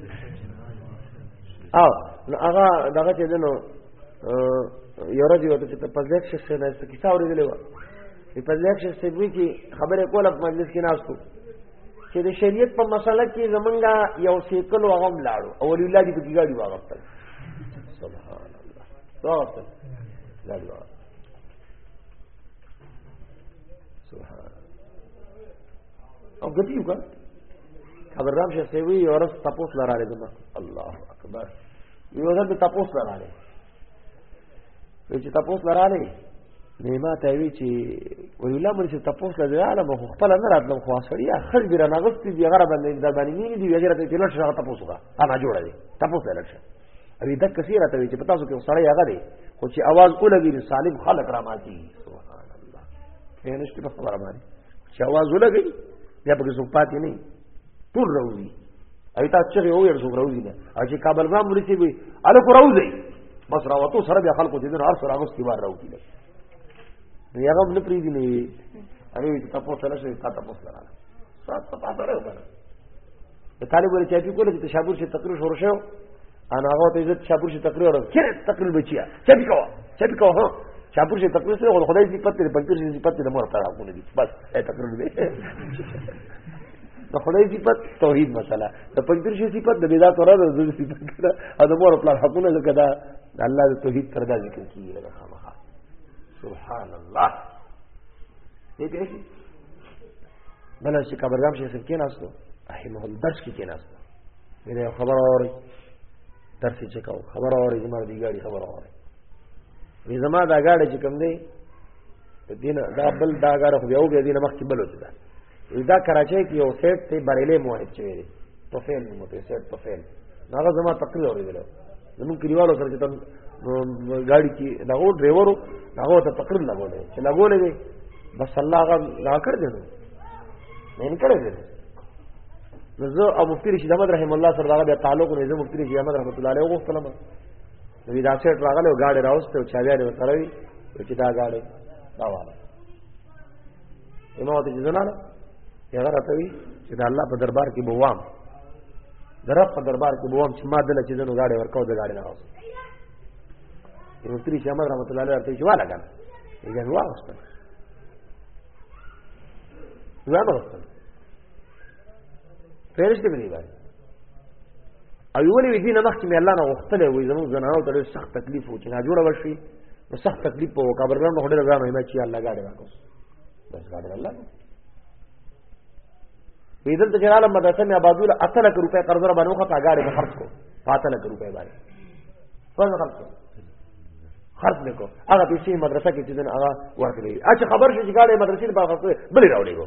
او نو هغه دغه چې دنو یو ورځ یو ته په ځل شخص نه څه کیسه اورېدلې و په ځل شخص سیبوي کې خبره کوله په مجلس کې ناس کو چې د شریعت په مسله کې زمونږه یو سیکل وغم لاړو او ولی الله دې په ګاډي واغفتل سبحان الله واغفتل ګاډي واغفتل سبحان او غدیو کا خبر رام شه سیوی اورس تپوس لراله دما الله اکبر یو ځل تپوس لراله وی چې تاسو لراله نه ما ته وی چې وی الله مونږ ته تاسو له ځاله مخ خپل نه راتلم خو سړیا خل بیر نه غوستي دی غره باندې د باندې نه دی غره ته تلل شغه تاسو کا انا جوړه دی تاسو له شي اوی د کثیره ته وی چې تاسو کې سړی هغه دی خو چې आवाज ولګي سالم خلق را ماتي سبحان الله نه نشته په خبره باندې چې आवाज ولګي بیا به څوک پاتې نه ټول روزي اي تاسو چې یو ورځ روزي نه اجي کابل ګرام ولې چې وي اله کو روزي بس راوته سره بیا خلکو دې هر سره اوس کیوار روزي نه یا غو نه پری دي نه اره چې تاسو سره شي تاسو تاسو سره تاسو تاسو سره وکړه د طالب ولې چې په کوله چې تشابور شي تقریر شروع شو انا هغه ته عزت شاپور شي تقریر ورو چې تقریر بچیا چټ کوا چټ کوا ها شاپور شي تقریر سره خو خدای صفات لري پنځه شي صفات لري مور تعالی کو نه دي بس اې تقریر دی د خدای صفات توحید مسله د پنځه شي صفات د بدعت ورو د ذل صفات کړه او د مور خپل حقونه لکه دا الله د توحید تر دا ذکر کیږي دا خامخا سبحان الله دې دې بل چې کبرګام شي څنګه کېناستو رحمه الله درس کې کېناستو میرے خبر اور درس چې کاو خبر اور زما دی ګاډي خبر اور وی زما دا ګاډي چې کوم دی دینه دا بل دا ګاډي خو یو به دینه مخکې بل وځي دا دا کراچۍ کې یو سیټ ته بریلې موحد چوي دی تو فعل نه مو ته سیټ تو فعل هغه زما تقریر اوریدل زمون کلیوالو سره چې تم ګاډي کې دا او ډرایورو هغه ته تقریر لګولې چې لګولې بس الله هغه لا کړ دې نه انکړې دې نو زه او مفتی رشید احمد رحم الله سره دغه بیا تعلق نه زه مفتی رشید احمد رحمت الله علیه وغوښتلم نو دا سیټ راغله او گاډي راوسته او چاویا نه سره وی چې دا گاډي دا واله امام ته جنانه هغه راته وی چې دا الله په دربار کې بوام درب په دربار کې بوام چې ما دل چې دنو گاډي ورکاو د گاډي نه راوسته مفتی رشید احمد رحمت الله علیه ورته چې والا کنه یې ګنوا واستل ځان واستل پیرش دې بنی باندې او ویلې وی دینه مخکې مې الله نه غوښتلې وې زموږ زنانو ته ډېر سخت تکلیف و چې نه جوړه وشي نو سخت تکلیف په وکابر نه هډه ځان مې چې الله ګاډه راکوس بس ګاډه الله وی دلته چې عالم مدرسې مې آبادول اته لک روپے قرض را باندې وخت اگاډه په خرج کو پاته لک روپے باندې څنګه خرج کو خرج نه کو هغه پیسې مدرسې کې چې دن هغه ورکړي اچھا خبر شي چې ګاډه مدرسې په خرج بلې راوړي کو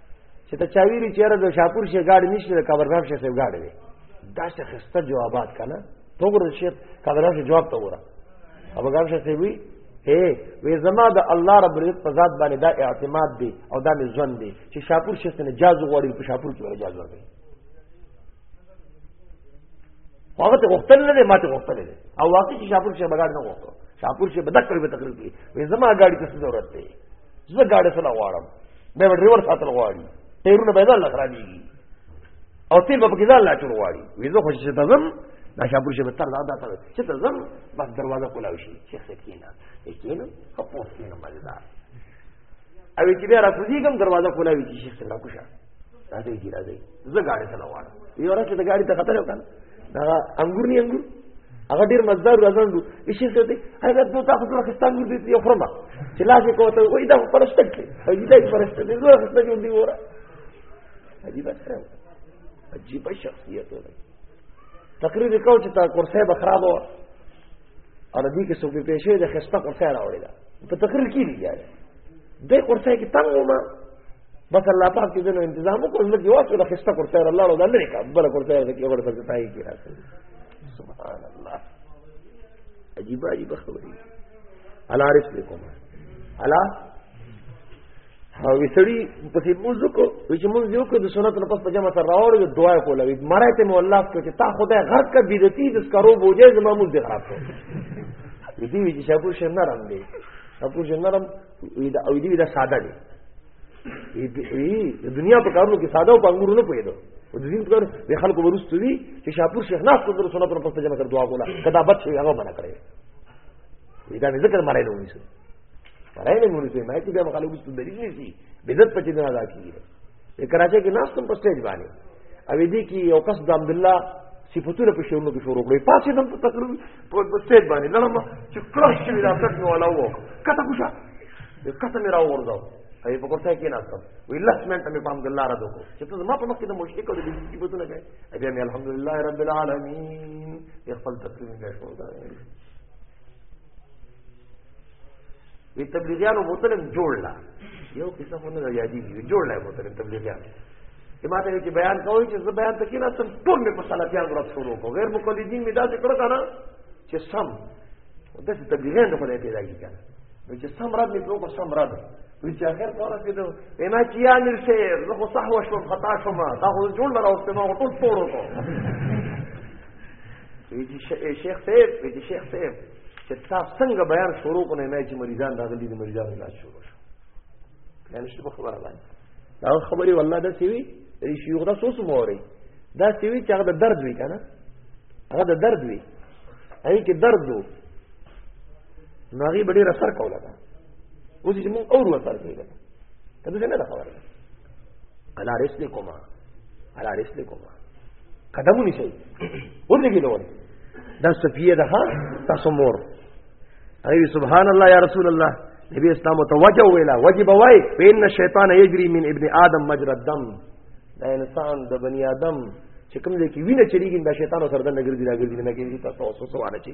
چې ته چا ویلي چېرې د شاپور شي ګاډي نشته د کابل شي صاحب ګاډي دی دا څه خسته جوابات کنه تو ګور شي کابل شي جواب ته وره ابو ګام شي صاحب وی اے وې زما د الله رب عزت په ذات باندې دا اعتماد دی او دا مې ځوند دی چې شاپور شي څنګه جاز غوړي په شاپور کې جاز ورغی هغه ته وختل نه دی ماته وختل دی او واقعي شاپور شي بغاړ نه وختو شاپور شي بدکړي به تقریر کوي وې زما ګاډي ته ضرورت دی زه ګاډي سره غواړم به ډرایور ساتل غواړي ټیرونه به ځان خرابېږي او تیل به پکې ځان لا چور غواړي وې زه خوشې ته ځم دا شاپور شي به تر دا دا تر چې ته ځم بس دروازه کولاو شي چې څه کېنا کېنا خو پوس کېنا مزدار او چې بیا راکوزیږم دروازه کولاوي چې شیخ څنګه کوشه راځي جی راځي زه ګاډي ته لوړ یو راځي ته ګاډي ته خطر وکړ دا انګور نه انګور هغه ډیر مزدار راځم دو شي څه دی هغه دوه تاسو ته پاکستان ګور دي یو خرمه چې لاس یې کوته وای دا پرسته کې هغه دې پرسته دې زوړ خسته جوړ دی وره عجیب سره عجیب شخصیت ولا تقریر کو چې تا کورسه به خراب و اور دې کې څوک پیښې د خسته کورسه راوړی دا په تقریر کې دی یاره دې کورسه کې تنګ ومه بس الله پاک دې نو تنظیم وکړ نو یو څه خسته کوته الله له دلې کا بل کوته دې کې ور پکې تای کې راځي سبحان الله عجیب عجیب خبرې الا رسلکم الا او وسړي په سي موږ کو چې موږ یو کو د سنت نه پس پجامه سره راوړ یو دعا کوله وی مرای ته مولا کو چې تا خدای غر کا بیرتی د سکرو بوجه زما موږ دی خراب کړ دې وی چې شاپور شنه رم دی شاپور شنه رم وی دا او دی دا ساده دی د دنیا په کارونو کې ساده او په انګورو نه پوهېدو او د دین پر د خلکو ورستو وی چې شاپور شیخ ناس ته سنت پر پسته جمع کړ دعا کوله کدا بچ وی هغه منع کړی وی دا ذکر مړای نه ونیسو مړای نه ونیسو مې چې بیا مخالفت درې شي بدعت پچې نه ادا کیږي د کراچۍ کې ناست هم په سټیج باندې او دې کې یو کس د عبد الله صفاتونه په شعرونو کې شروع کړې پاتې دم په تقریر په سټیج باندې لړم چې کړه چې دا کټ نو ولا وو کته کوشه کته مې راو ورځو ای په کوڅه کې ناستم وی لس منټه مې په عبد الله را دوکو چې ته ما په مخ کې د مشرک او د دې صفاتونه کوي اجه مې الحمدلله رب العالمین خپل تقریر مې شروع کړ وی تبلیغیانو بوتل جوړ لا یو قصه خو نه یادېږي جوړ لا بوتل تبلیغیان ما ته چې بیان کوي چې زه بیان تکینه تم ټول مې په سلفیان ورځ شروع کو غیر مقلدین مې دا څه کړو کنه چې سم د څه تبلیغیان د خدای پیدا کی کنه نو چې سم رد مې په سم رد وی چې اخر پاره کې نو اینا چې یا مل شعر زه خو صح وشم خطا شوم دا خو جوړ لره اوس نو ټول ټول وکړو وی چې شیخ صاحب وی چې شیخ صاحب چې تا څنګه بیان شروع کړو نه چې مریضان راغلي دي مریضان علاج شروع شو دا نشته په خبره باندې دا خبري والله دا سوي دې شيوخ دا سوس موري دا سوي چې هغه د درد وی کنه هغه د درد وی هغه کې درد وو نو هغه ډېر اثر کوله دا اوس چې موږ اور وسر کېږي دا څه نه خبره علا رسل کوما علا رسل کوما قدمو نشي ورګي نو دا سفیه ده تاسو مور ای سبحان الله یا رسول الله نبی اسلام ته وجه ویلا وجه بوای فین شیطان یجری من ابن آدم مجرى الدم دا انسان د بنی آدم چې کوم ځای کې وینه چریږي دا شیطان سره د نګر دی راګرځي نه کېږي تاسو اوسه سوال چی